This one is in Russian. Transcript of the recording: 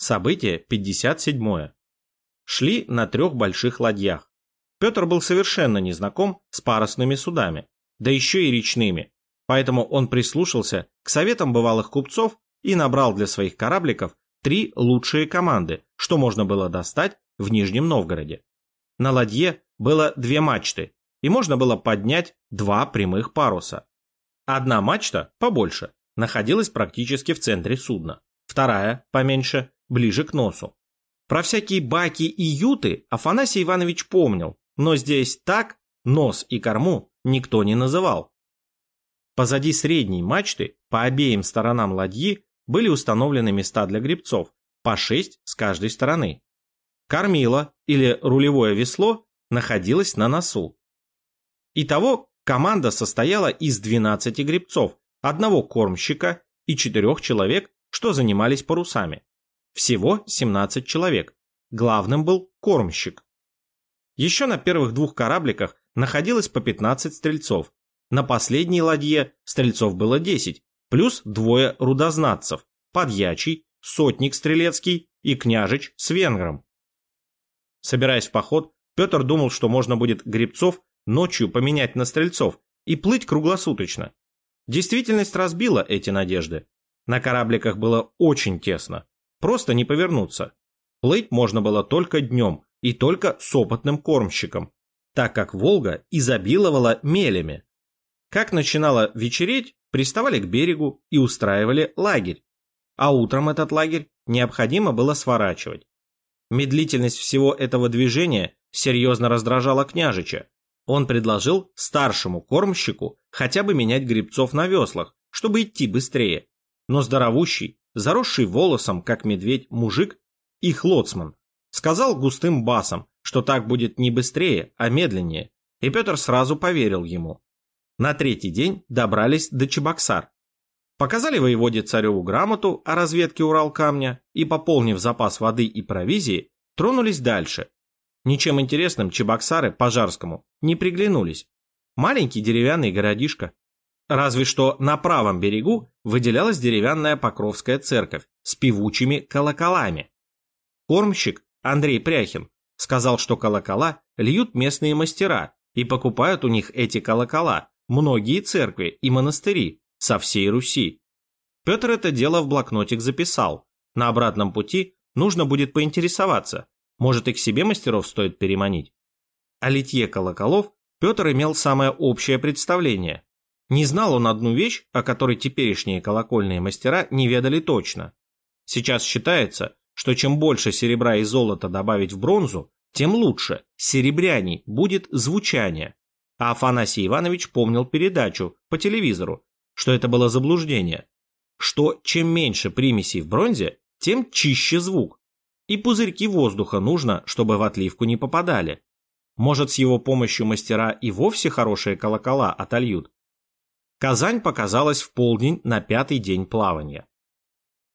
Событие 57. Шли на трех больших ладьях. Петр был совершенно незнаком с парусными судами, да еще и речными, поэтому он прислушался к советам бывалых купцов и набрал для своих корабликов три лучшие команды, что можно было достать в Нижнем Новгороде. На ладье было две мачты, и можно было поднять два прямых паруса. Одна мачта, побольше, находилась практически в центре судна, вторая, поменьше, ближе к носу. Про всякие баки и юты Афанасий Иванович помнил, но здесь так нос и корму никто не называл. Позади средней мачты, по обеим сторонам ладьи, были установлены места для гребцов, по шесть с каждой стороны. Кормило или рулевое весло находилось на носу. Итого команда состояла из 12 гребцов, одного кормщика и четырех человек, что занимались парусами. Всего 17 человек. Главным был кормщик. Еще на первых двух корабликах находилось по 15 стрельцов. На последней ладье стрельцов было 10, плюс двое рудознатцев, подьячий, сотник стрелецкий и княжич с венгром. Собираясь в поход, Петр думал, что можно будет гребцов ночью поменять на стрельцов и плыть круглосуточно. Действительность разбила эти надежды. На корабликах было очень тесно. Просто не повернуться. Плыть можно было только днем и только с опытным кормщиком, так как Волга изобиловала мелями. Как начинало вечереть, приставали к берегу и устраивали лагерь. А утром этот лагерь необходимо было сворачивать. Медлительность всего этого движения серьезно раздражала княжича. Он предложил старшему кормщику хотя бы менять грибцов на веслах, чтобы идти быстрее. Но здоровущий, заросший волосом, как медведь, мужик, их лоцман, сказал густым басом, что так будет не быстрее, а медленнее, и Петр сразу поверил ему. На третий день добрались до Чебоксар. Показали воеводе цареву грамоту о разведке Урал-камня и, пополнив запас воды и провизии, тронулись дальше. Ничем интересным Чебоксары Пожарскому не приглянулись. Маленький деревянный городишко, Разве что на правом берегу выделялась деревянная Покровская церковь с певучими колоколами. Кормщик Андрей Пряхин сказал, что колокола льют местные мастера и покупают у них эти колокола многие церкви и монастыри со всей Руси. Петр это дело в блокнотик записал. На обратном пути нужно будет поинтересоваться, может и к себе мастеров стоит переманить. О литье колоколов Петр имел самое общее представление – не знал он одну вещь, о которой теперешние колокольные мастера не ведали точно. Сейчас считается, что чем больше серебра и золота добавить в бронзу, тем лучше, серебряней будет звучание. А Афанасий Иванович помнил передачу по телевизору, что это было заблуждение, что чем меньше примесей в бронзе, тем чище звук. И пузырьки воздуха нужно, чтобы в отливку не попадали. Может, с его помощью мастера и вовсе хорошие колокола отольют, Казань показалась в полдень на пятый день плавания.